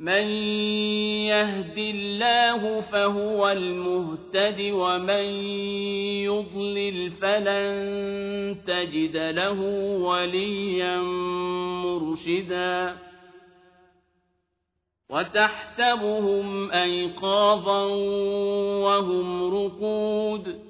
من يهد الله فهو المهتد ومن يضلل فلن تجد له وليا مرشدا. وتحسبهم أيقاظا وهم رقود.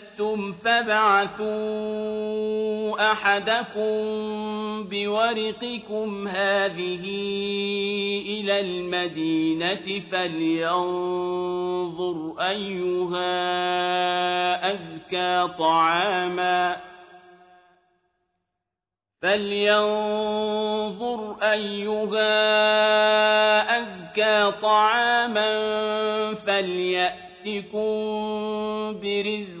فابعثوا أحدكم بورقكم هذه إلى المدينة فلينظر أيها أزكى طعاماً فلينظر أيها أزكى طعاما فليأتكم برزق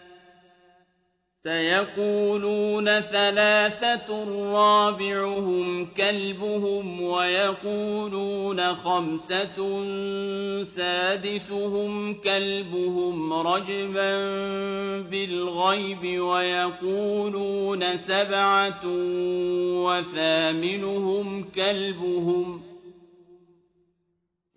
سيقولون ثلاثة رابعهم كلبهم ويقولون خمسة سادسهم كلبهم رجبا بالغيب ويقولون سبعة وثامنهم كلبهم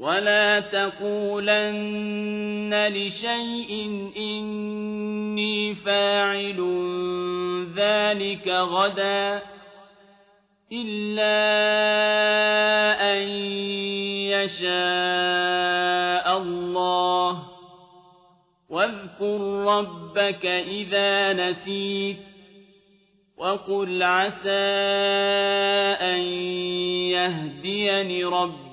ولا تقولن لشيء إني فاعل ذلك غدا إلا أن يشاء الله واذكر ربك إذا نسيت وقل عسى أن يهديني ربي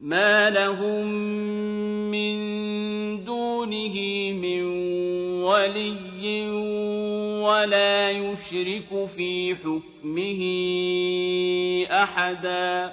ما لهم من دونه من ولي ولا يشرك في حكمه أحدا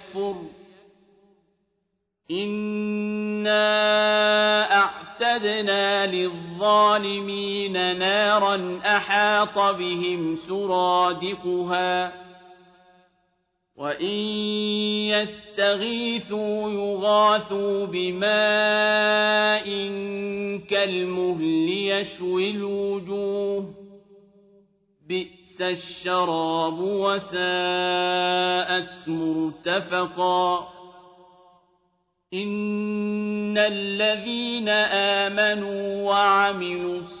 نارا أحاط بهم سرادقها وإن يستغيثوا يغاثوا بماء كالمهل يشوي الوجوه بئس الشراب وساءت مرتفقا إن الذين آمنوا وعملوا الصالحات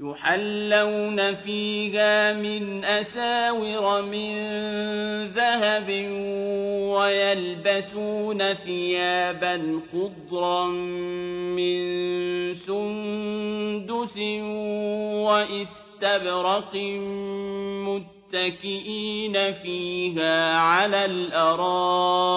يحلون فيها من أساور من ذهب ويلبسون ثيابا خضرا من سندس وإستبرق متكئين فيها على الأرائك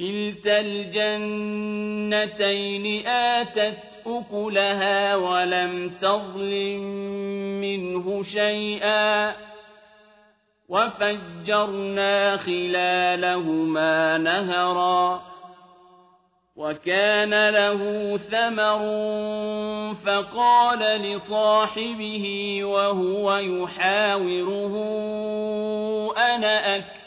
كلتا الجنتين آتت أكلها ولم تظلم منه شيئا وفجرنا خلالهما نهرا وكان له ثمر فقال لصاحبه وهو يحاوره أنا أكثر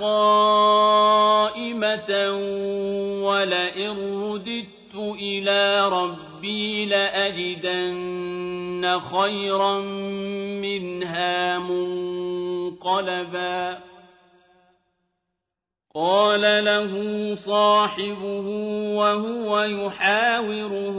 قائمة ولئن رددت إلى ربي لأجدن خيرا منها منقلبا قال له صاحبه وهو يحاوره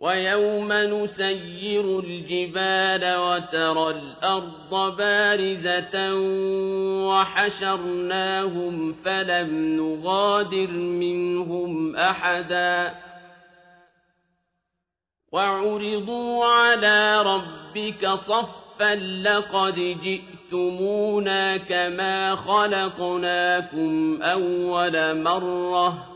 ويوم نسير الجبال وترى الأرض بارزة وحشرناهم فلم نغادر منهم أحدا وعرضوا على ربك صفا لقد جئتمونا كما خلقناكم أول مرة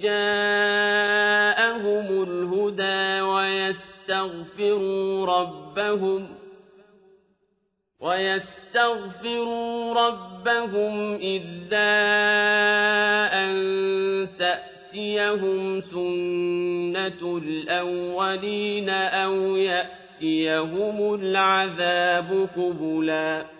جاءهم الهدى ويستغفروا ربهم ويستغفروا ربهم إلا أن تأتيهم سنة الأولين أو يأتيهم العذاب قبلا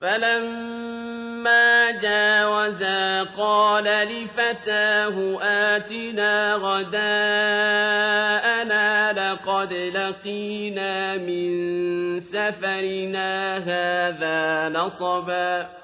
فلما جاوزا قال لفتاه آتنا غداءنا لقد لقينا من سفرنا هذا نصبا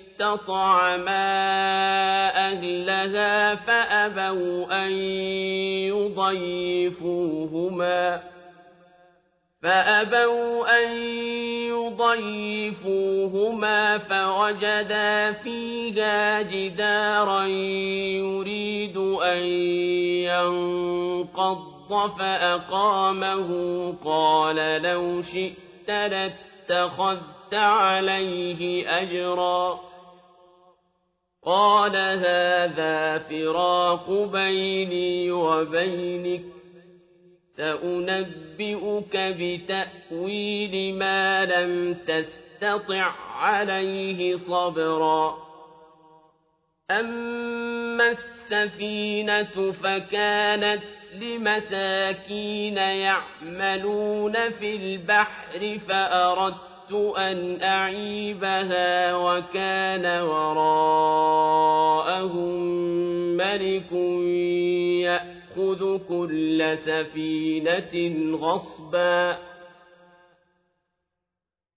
اسْتَطْعَمَا أَهْلَهَا فَأَبَوْا أَن يُضَيِّفُوهُمَا فأبوا أن يضيفوهما فوجدا فيها جدارا يريد أن ينقض فأقامه قال لو شئت لاتخذت عليه أجرا قال هذا فراق بيني وبينك سأنبئك بتأويل ما لم تستطع عليه صبرا. أما السفينة فكانت لمساكين يعملون في البحر فأردت أن أعيبها وكان وراءهم ملك يأخذ كل سفينة غصبا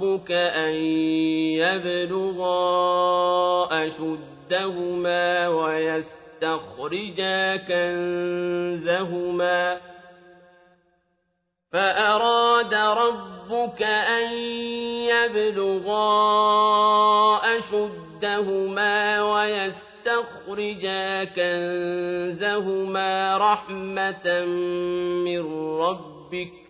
ربك أن يبلغا أشدهما ويستخرجا كنزهما فأراد ربك أن يبلغا أشدهما ويستخرجا كنزهما رحمة من ربك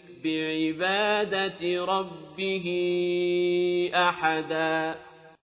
بعبادة ربه أحداً.